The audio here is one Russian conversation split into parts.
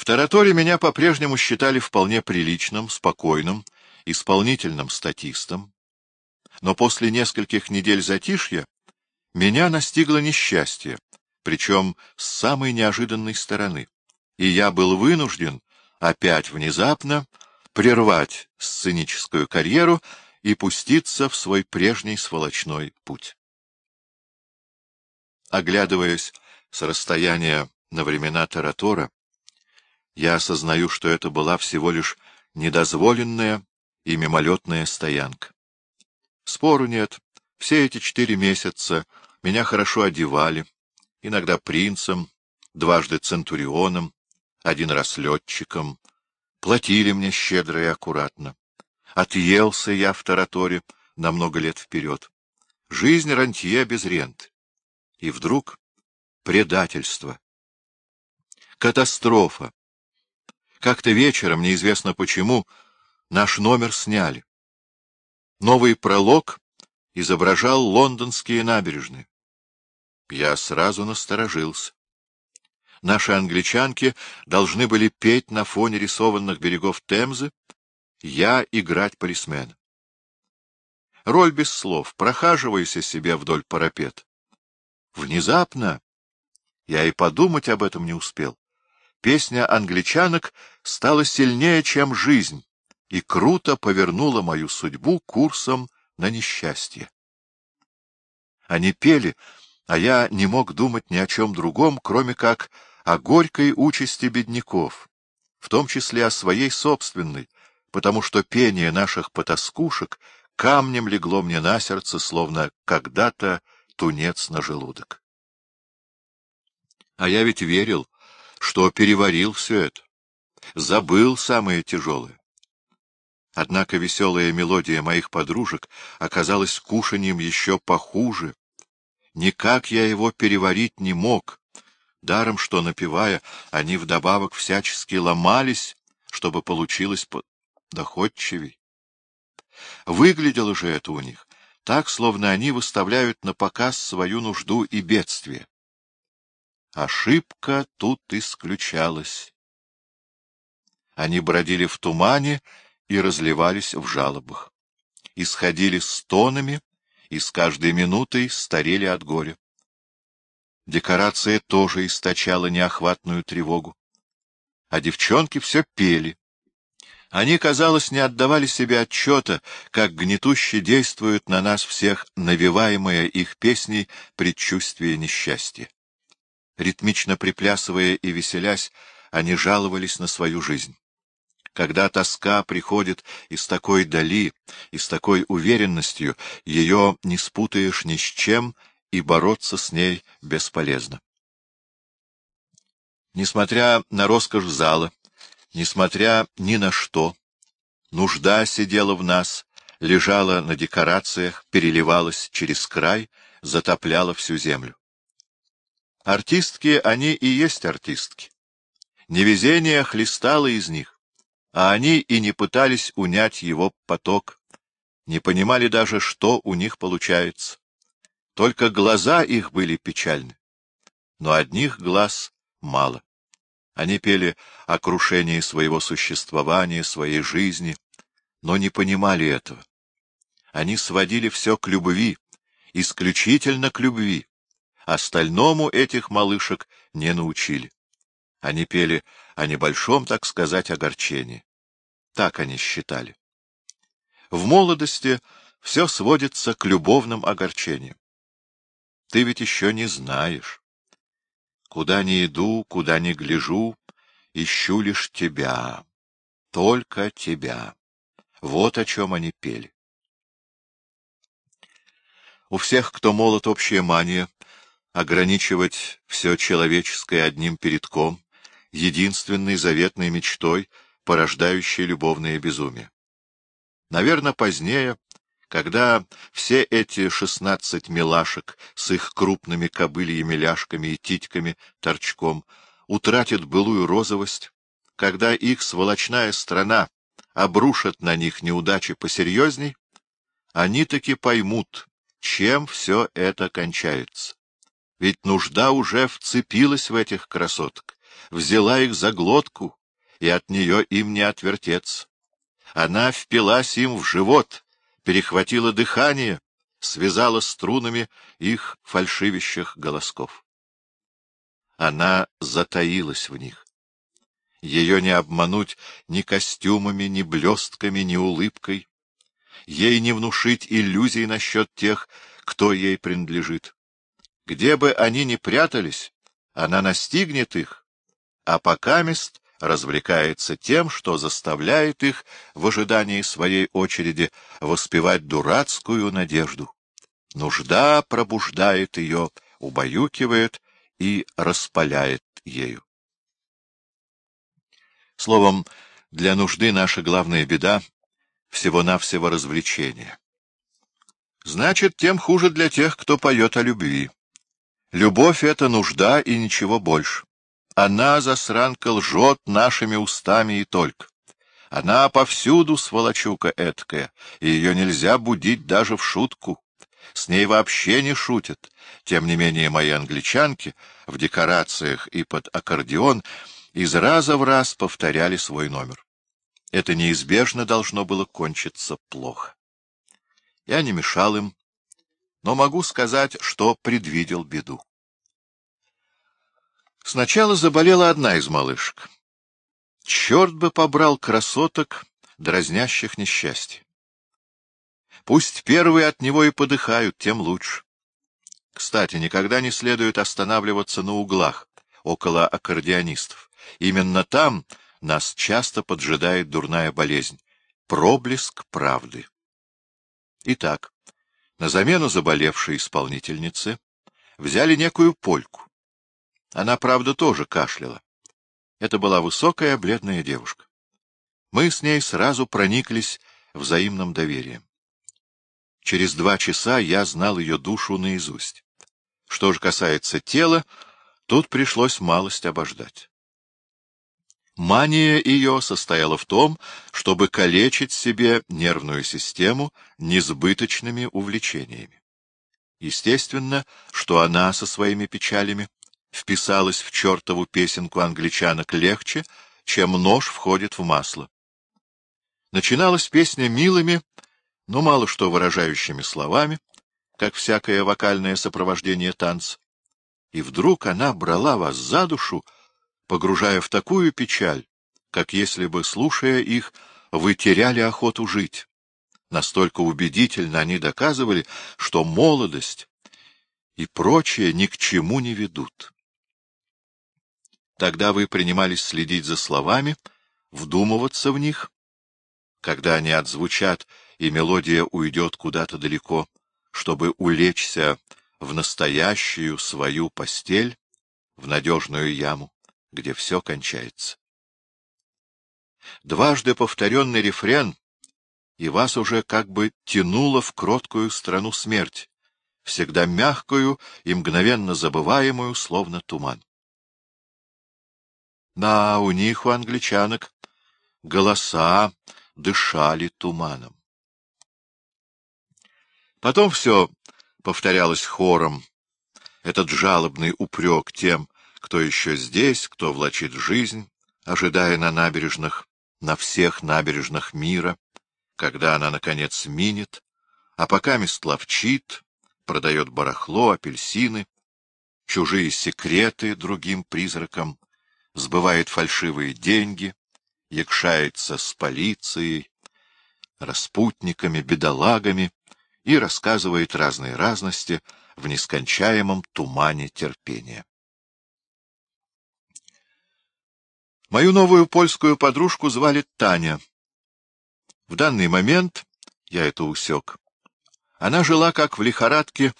В Тараторе меня по-прежнему считали вполне приличным, спокойным, исполнительным статистом, но после нескольких недель затишья меня настигло несчастье, причем с самой неожиданной стороны, и я был вынужден опять внезапно прервать сценическую карьеру и пуститься в свой прежний сволочной путь. Оглядываясь с расстояния на времена Таратора, я осознаю, что это была всего лишь недозволенная и мимолетная стоянка. Спору нет, все эти четыре месяца меня хорошо одевали, иногда принцем, дважды центурионом, один раз летчиком, платили мне щедро и аккуратно. Отъелся я в Тараторе на много лет вперед. Жизнь рантье без ренты. И вдруг предательство. Катастрофа. Как-то вечером, неизвестно почему, наш номер сняли. Новый пролог изображал лондонские набережные. Я сразу насторожился. Наши англичанки должны были петь на фоне рисованных берегов Темзы, я играть полисмена. Роль без слов, прохаживаясь себе вдоль парапет. Внезапно, я и подумать об этом не успел, песня англичанок стала сильнее, чем жизнь, и круто повернула мою судьбу курсом на несчастье. Они пели, а я не мог думать ни о чем другом, кроме как о горькой участи бедняков, в том числе о своей собственной, потому что пение наших потаскушек камнем легло мне на сердце, словно когда-то тунец на желудок. А я ведь верил, что переварил все это, забыл самое тяжелое. Однако веселая мелодия моих подружек оказалась кушанием еще похуже. Никак я его переварить не мог, даром что, напевая, они вдобавок всячески ломались, чтобы получилось доходчивей. Выглядело же это у них так, словно они выставляют на показ свою нужду и бедствие. Ошибка тут исключалась. Они бродили в тумане и разливались в жалобах. Исходили стонами и с каждой минутой старели от горя. Декорация тоже источала неохватную тревогу. А девчонки все пели, они, казалось, не отдавали себе отчета, как гнетуще действуют на нас всех навеваемые их песней предчувствие несчастья. Ритмично приплясывая и веселясь, они жаловались на свою жизнь. Когда тоска приходит из такой дали и с такой уверенностью, ее не спутаешь ни с чем, и бороться с ней бесполезно. Несмотря на роскошь зала, несмотря ни на что. Нужда сидела в нас, лежала на декорациях, переливалась через край, затопляла всю землю. Артистки они и есть артистки. Невезение хлестало из них, а они и не пытались унять его поток, не понимали даже, что у них получается. Только глаза их были печальны, но одних глаз мало. Они пели о крушении своего существования, своей жизни, но не понимали этого. Они сводили все к любви, исключительно к любви. Остальному этих малышек не научили. Они пели о небольшом, так сказать, огорчении. Так они считали. В молодости все сводится к любовным огорчениям. Ты ведь еще не знаешь. Куда ни иду, куда ни гляжу, ищу лишь тебя, только тебя. Вот о чем они пели. У всех, кто молод общая мания, ограничивать все человеческое одним передком, единственной заветной мечтой, порождающей любовное безумие. Наверное, позднее когда все эти шестнадцать милашек с их крупными кобыльями ляжками и титьками торчком утратят былую розовость, когда их сволочная страна обрушит на них неудачи посерьезней, они таки поймут, чем все это кончается. Ведь нужда уже вцепилась в этих красоток, взяла их за глотку, и от нее им не отвертеться. Она впилась им в живот, перехватила дыхание, связала струнами их фальшивящих голосков. Она затаилась в них. Ее не обмануть ни костюмами, ни блестками, ни улыбкой. Ей не внушить иллюзий насчет тех, кто ей принадлежит. Где бы они ни прятались, она настигнет их, а покамест развлекается тем, что заставляет их в ожидании своей очереди воспевать дурацкую надежду. Нужда пробуждает ее, убаюкивает и распаляет ею. Словом, для нужды наша главная беда — всего-навсего развлечение. Значит, тем хуже для тех, кто поет о любви. Любовь — это нужда и ничего больше. Она, засранка, лжет нашими устами и только. Она повсюду сволочука эткая, и ее нельзя будить даже в шутку. С ней вообще не шутят. Тем не менее, мои англичанки в декорациях и под аккордеон — из раза в раз повторяли свой номер. Это неизбежно должно было кончиться плохо. Я не мешал им, но могу сказать, что предвидел беду. Сначала заболела одна из малышек. Черт бы побрал красоток, дразнящих несчастье. Пусть первые от него и подыхают, тем лучше. Кстати, никогда не следует останавливаться на углах, около аккордеонистов. Именно там нас часто поджидает дурная болезнь — проблеск правды. Итак, на замену заболевшей исполнительницы взяли некую польку. Она, правда, тоже кашляла. Это была высокая бледная девушка. Мы с ней сразу прониклись взаимным доверием. Через два часа я знал ее душу наизусть. Что же касается тела, тут пришлось малость обождать. Мания ее состояла в том, чтобы калечить себе нервную систему несбыточными увлечениями. Естественно, что она со своими печалями вписалась в чертову песенку англичанок легче, чем нож входит в масло. Начиналась песня милыми, но мало что выражающими словами, как всякое вокальное сопровождение танца. И вдруг она брала вас за душу, погружая в такую печаль, как если бы, слушая их, вы теряли охоту жить. Настолько убедительно они доказывали, что молодость и прочее ни к чему не ведут. Тогда вы принимались следить за словами, вдумываться в них. Когда они отзвучат, и мелодия уйдет куда-то далеко, чтобы улечься в настоящую свою постель, в надежную яму где все кончается. Дважды повторенный рефрен, и вас уже как бы тянуло в кроткую страну смерть, всегда мягкую и мгновенно забываемую, словно туман. Да, у них, у англичанок, голоса дышали туманом. Потом все повторялось хором, этот жалобный упрек тем, кто еще здесь, кто влачит жизнь, ожидая на набережных, на всех набережных мира, когда она, наконец, минет, а пока мест ловчит, продает барахло, апельсины, чужие секреты другим призракам, сбывает фальшивые деньги, якшается с полицией, распутниками, бедолагами и рассказывает разные разности в нескончаемом тумане терпения. Мою новую польскую подружку звали Таня. В данный момент я это усек. Она жила как в лихорадке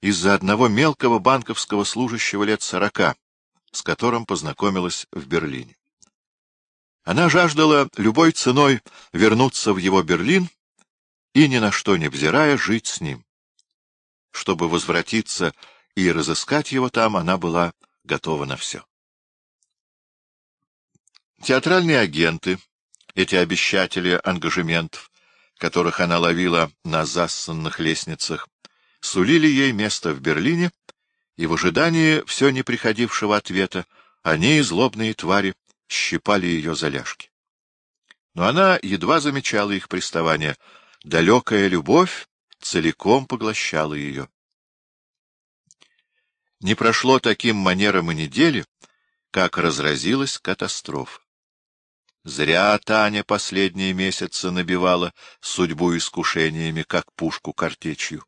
из-за одного мелкого банковского служащего лет сорока, с которым познакомилась в Берлине. Она жаждала любой ценой вернуться в его Берлин и, ни на что не взирая, жить с ним. Чтобы возвратиться и разыскать его там, она была готова на все. Театральные агенты, эти обещатели ангажементов, которых она ловила на зассанных лестницах, сулили ей место в Берлине, и в ожидании все не приходившего ответа Они, злобные твари, щипали ее за ляжки. Но она едва замечала их приставания. Далекая любовь целиком поглощала ее. Не прошло таким манером и недели, как разразилась катастрофа. Зря Таня последние месяцы набивала судьбу искушениями, как пушку картечью.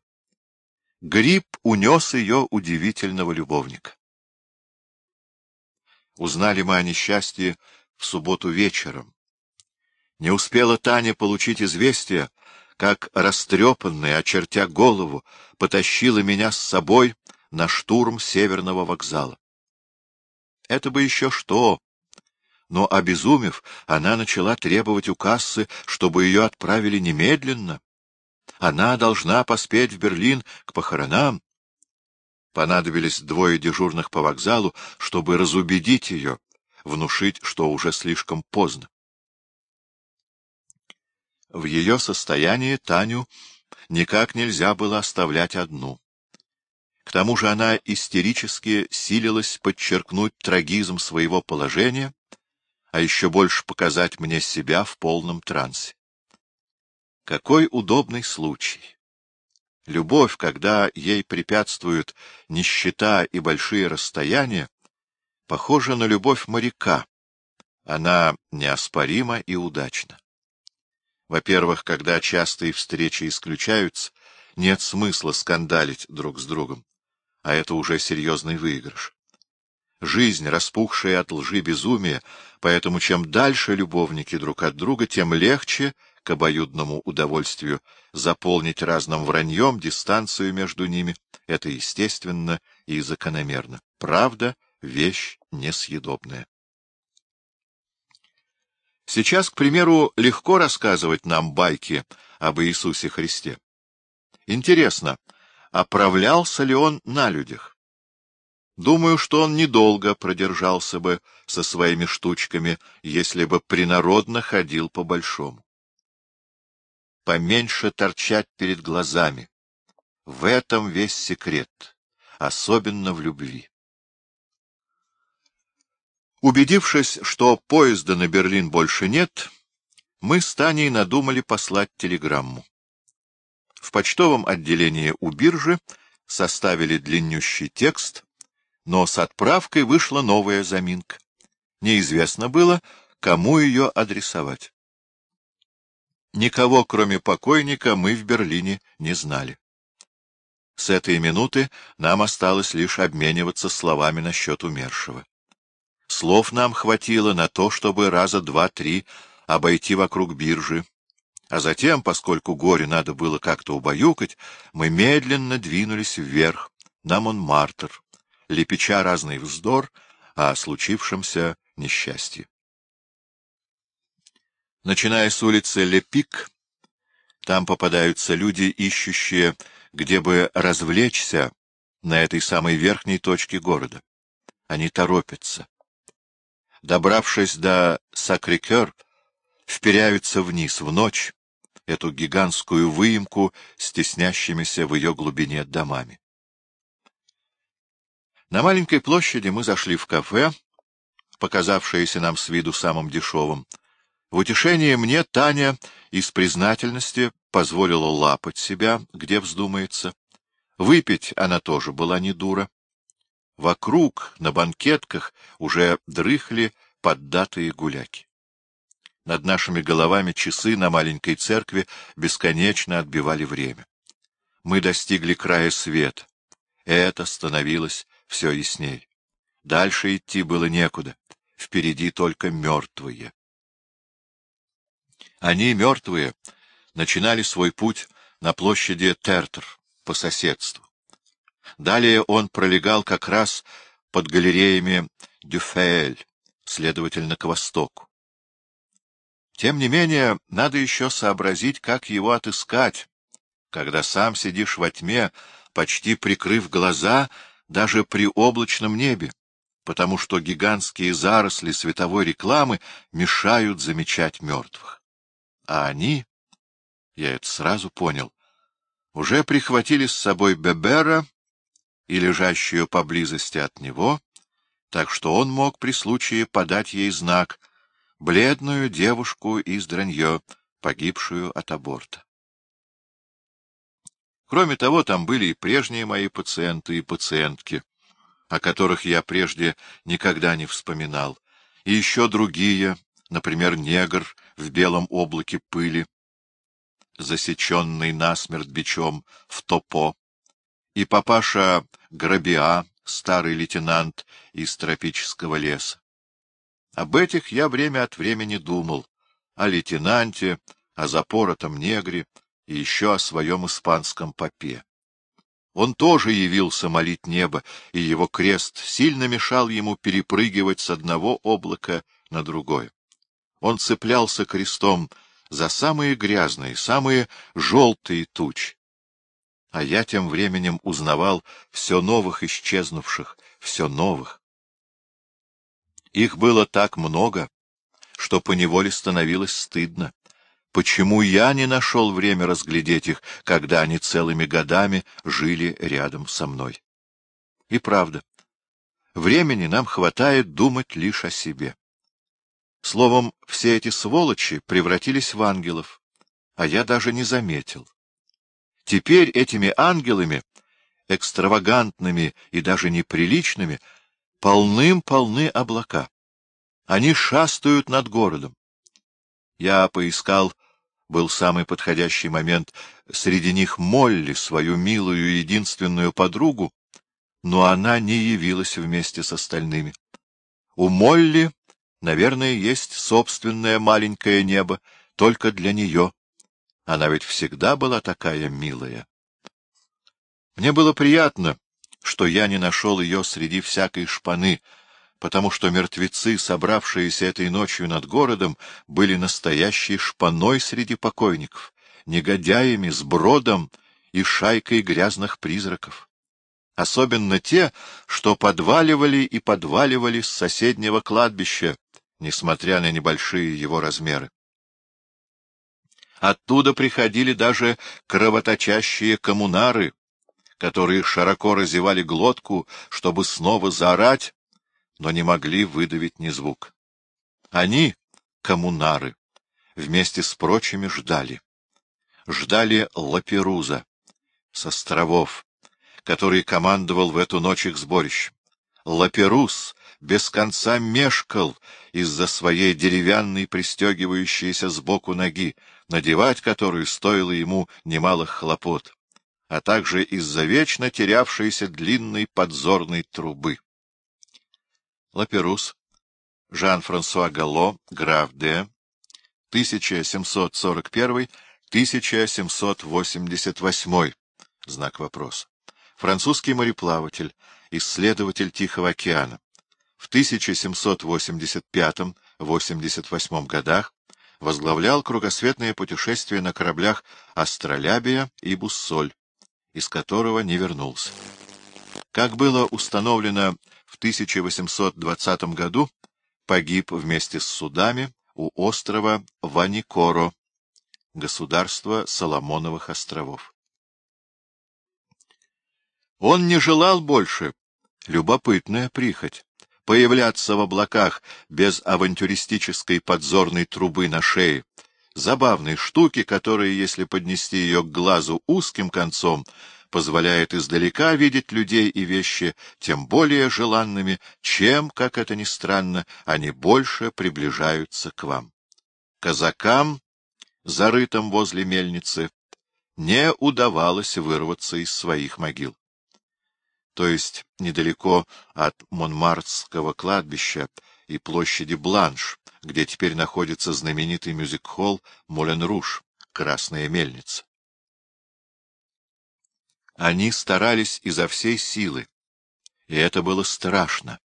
Гриб унес ее удивительного любовника. Узнали мы о несчастье в субботу вечером. Не успела Таня получить известие, как растрепанная, очертя голову, потащила меня с собой на штурм северного вокзала. Это бы еще что! Но, обезумев, она начала требовать у кассы, чтобы ее отправили немедленно. Она должна поспеть в Берлин к похоронам. Понадобились двое дежурных по вокзалу, чтобы разубедить ее, внушить, что уже слишком поздно. В ее состоянии Таню никак нельзя было оставлять одну. К тому же она истерически силилась подчеркнуть трагизм своего положения, а еще больше показать мне себя в полном трансе. Какой удобный случай! Любовь, когда ей препятствуют нищета и большие расстояния, похожа на любовь моряка. Она неоспорима и удачна. Во-первых, когда частые встречи исключаются, нет смысла скандалить друг с другом а это уже серьезный выигрыш. Жизнь, распухшая от лжи безумия, поэтому чем дальше любовники друг от друга, тем легче к обоюдному удовольствию заполнить разным враньем дистанцию между ними. Это естественно и закономерно. Правда — вещь несъедобная. Сейчас, к примеру, легко рассказывать нам байки об Иисусе Христе. Интересно, оправлялся ли он на людях. Думаю, что он недолго продержался бы со своими штучками, если бы принародно ходил по-большому. Поменьше торчать перед глазами. В этом весь секрет, особенно в любви. Убедившись, что поезда на Берлин больше нет, мы с Таней надумали послать телеграмму. В почтовом отделении у биржи составили длиннющий текст, но с отправкой вышла новая заминка. Неизвестно было, кому ее адресовать. Никого, кроме покойника, мы в Берлине не знали. С этой минуты нам осталось лишь обмениваться словами насчет умершего. Слов нам хватило на то, чтобы раза два-три обойти вокруг биржи, а затем, поскольку горе надо было как-то убаюкать, мы медленно двинулись вверх, на Монмартр, лепеча разный вздор о случившемся несчастье. Начиная с улицы Лепик, там попадаются люди, ищущие, где бы развлечься на этой самой верхней точке города. Они торопятся. Добравшись до Сакрикер, вперяются вниз в ночь, эту гигантскую выемку с теснящимися в ее глубине домами. На маленькой площади мы зашли в кафе, показавшееся нам с виду самым дешевым. В утешение мне Таня из признательности позволила лапать себя, где вздумается. Выпить она тоже была не дура. Вокруг, на банкетках, уже дрыхли поддатые гуляки. Над нашими головами часы на маленькой церкви бесконечно отбивали время. Мы достигли края света. Это становилось все ясней. Дальше идти было некуда. Впереди только мертвые. Они, мертвые, начинали свой путь на площади Тертер, по соседству. Далее он пролегал как раз под галереями Дюфеэль, следовательно, к востоку. Тем не менее, надо еще сообразить, как его отыскать, когда сам сидишь во тьме, почти прикрыв глаза даже при облачном небе, потому что гигантские заросли световой рекламы мешают замечать мертвых. А они, я это сразу понял, уже прихватили с собой Бебера и лежащую поблизости от него так что он мог при случае подать ей знак — бледную девушку из Дранье, погибшую от аборта. Кроме того, там были и прежние мои пациенты и пациентки, о которых я прежде никогда не вспоминал, и еще другие, например, негр в белом облаке пыли, засеченный насмерть бичом в топо, и папаша Грабиа, старый лейтенант из тропического леса. Об этих я время от времени думал, о лейтенанте, о запоротом негре и еще о своем испанском попе. Он тоже явился молить небо, и его крест сильно мешал ему перепрыгивать с одного облака на другое. Он цеплялся крестом за самые грязные, самые желтые тучи. А я тем временем узнавал все новых исчезнувших, все новых. Их было так много, что поневоле становилось стыдно. Почему я не нашел время разглядеть их, когда они целыми годами жили рядом со мной? И правда, времени нам хватает думать лишь о себе. Словом, все эти сволочи превратились в ангелов, а я даже не заметил. Теперь этими ангелами, экстравагантными и даже неприличными, полным-полны облака. Они шастают над городом. Я поискал, был самый подходящий момент, среди них Молли, свою милую единственную подругу, но она не явилась вместе с остальными. У Молли Наверное, есть собственное маленькое небо только для нее. Она ведь всегда была такая милая. Мне было приятно, что я не нашел ее среди всякой шпаны, потому что мертвецы, собравшиеся этой ночью над городом, были настоящей шпаной среди покойников, негодяями, с бродом и шайкой грязных призраков особенно те, что подваливали и подваливали с соседнего кладбища, несмотря на небольшие его размеры. Оттуда приходили даже кровоточащие коммунары, которые широко разевали глотку, чтобы снова заорать, но не могли выдавить ни звук. Они, коммунары, вместе с прочими ждали. Ждали Лаперуза с островов, который командовал в эту ночь их сборищем. Лаперус без конца мешкал из-за своей деревянной, пристегивающейся сбоку ноги, надевать которую стоило ему немалых хлопот, а также из-за вечно терявшейся длинной подзорной трубы. Лаперус, Жан-Франсуа Галло, граф Д. 1741-1788, знак вопроса. Французский мореплаватель, исследователь Тихого океана в 1785-88 годах возглавлял кругосветное путешествие на кораблях «Астролябия» и «Буссоль», из которого не вернулся. Как было установлено в 1820 году, погиб вместе с судами у острова Ваникоро, государства Соломоновых островов. Он не желал больше, любопытная прихоть, появляться в облаках без авантюристической подзорной трубы на шее, забавной штуки, которая, если поднести ее к глазу узким концом, позволяет издалека видеть людей и вещи тем более желанными, чем, как это ни странно, они больше приближаются к вам. Казакам, зарытым возле мельницы, не удавалось вырваться из своих могил то есть недалеко от Монмартского кладбища и площади Бланш, где теперь находится знаменитый мюзик-холл Мулен-Руш, Красная мельница. Они старались изо всей силы, и это было страшно.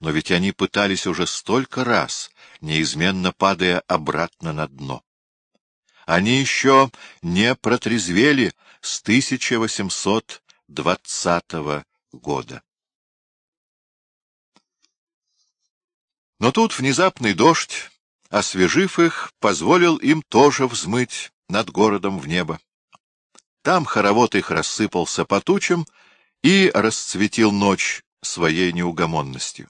Но ведь они пытались уже столько раз, неизменно падая обратно на дно. Они еще не протрезвели с 1800 двадцатого года. Но тут внезапный дождь, освежив их, позволил им тоже взмыть над городом в небо. Там хоровод их рассыпался по тучам и расцветил ночь своей неугомонностью.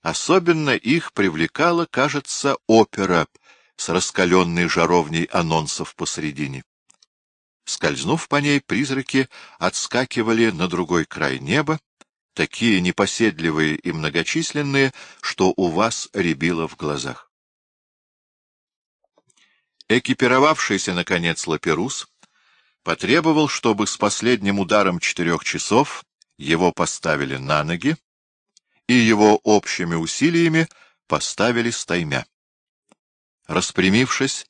Особенно их привлекала, кажется, опера с раскаленной жаровней анонсов посредине. Скользнув по ней, призраки отскакивали на другой край неба, такие непоседливые и многочисленные, что у вас рябило в глазах. Экипировавшийся, наконец, Лаперус потребовал, чтобы с последним ударом четырех часов его поставили на ноги, и его общими усилиями поставили стаймя. Распрямившись,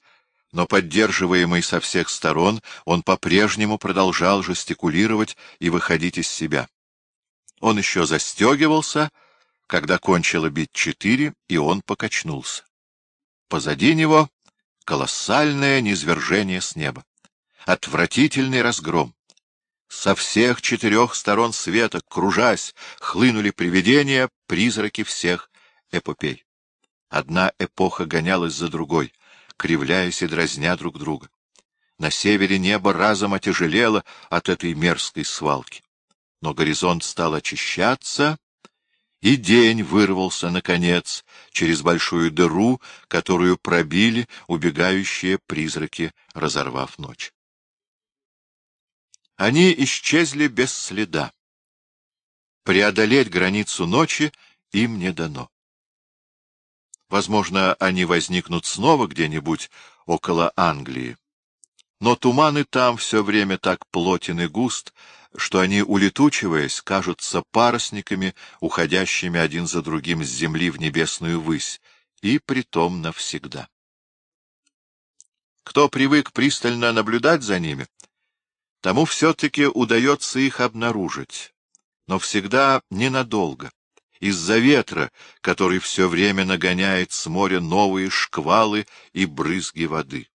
но поддерживаемый со всех сторон, он по-прежнему продолжал жестикулировать и выходить из себя. Он еще застегивался, когда кончило бить четыре, и он покачнулся. Позади него колоссальное низвержение с неба, отвратительный разгром. Со всех четырех сторон света, кружась, хлынули привидения, призраки всех эпопей. Одна эпоха гонялась за другой, кривляясь и дразня друг друга. На севере небо разом отяжелело от этой мерзкой свалки. Но горизонт стал очищаться, и день вырвался, наконец, через большую дыру, которую пробили убегающие призраки, разорвав ночь. Они исчезли без следа. Преодолеть границу ночи им не дано. Возможно, они возникнут снова где-нибудь около Англии. Но туманы там все время так плотен и густ, что они, улетучиваясь, кажутся парусниками, уходящими один за другим с земли в небесную высь, и притом навсегда. Кто привык пристально наблюдать за ними, тому все-таки удается их обнаружить, но всегда ненадолго, из-за ветра, который все время нагоняет с моря новые шквалы и брызги воды.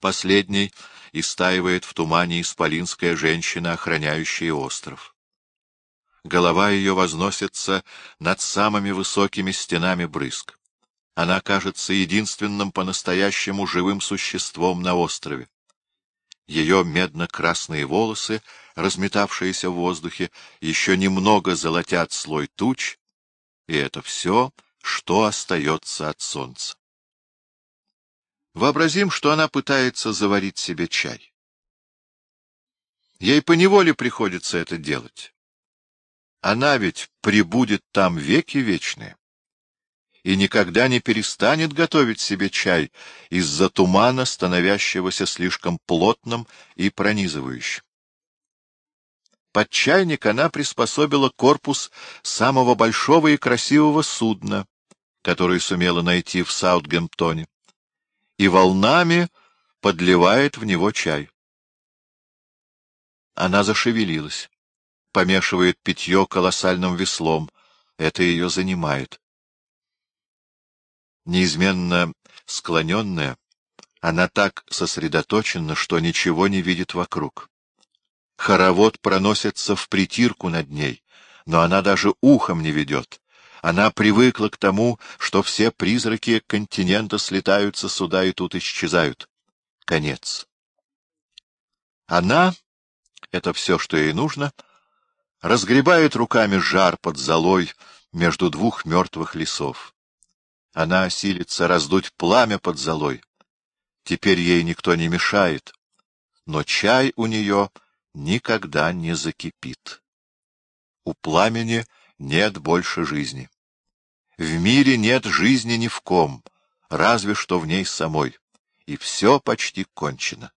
Последний истаивает в тумане исполинская женщина, охраняющая остров. Голова ее возносится над самыми высокими стенами брызг. Она кажется единственным по-настоящему живым существом на острове. Ее медно-красные волосы, разметавшиеся в воздухе, еще немного золотят слой туч, и это все, что остается от солнца. Вообразим, что она пытается заварить себе чай. Ей поневоле приходится это делать. Она ведь прибудет там веки вечные и никогда не перестанет готовить себе чай из-за тумана, становящегося слишком плотным и пронизывающим. Под чайник она приспособила корпус самого большого и красивого судна, который сумела найти в Саутгемптоне и волнами подливает в него чай. Она зашевелилась, помешивает питье колоссальным веслом. Это ее занимает. Неизменно склоненная, она так сосредоточена, что ничего не видит вокруг. Хоровод проносится в притирку над ней, но она даже ухом не ведет, она привыкла к тому, что все призраки континента слетаются сюда и тут исчезают. Конец. Она, это все, что ей нужно, разгребает руками жар под золой между двух мертвых лесов. Она силится раздуть пламя под золой. Теперь ей никто не мешает, но чай у нее никогда не закипит. У пламени нет больше жизни. В мире нет жизни ни в ком, разве что в ней самой, и все почти кончено.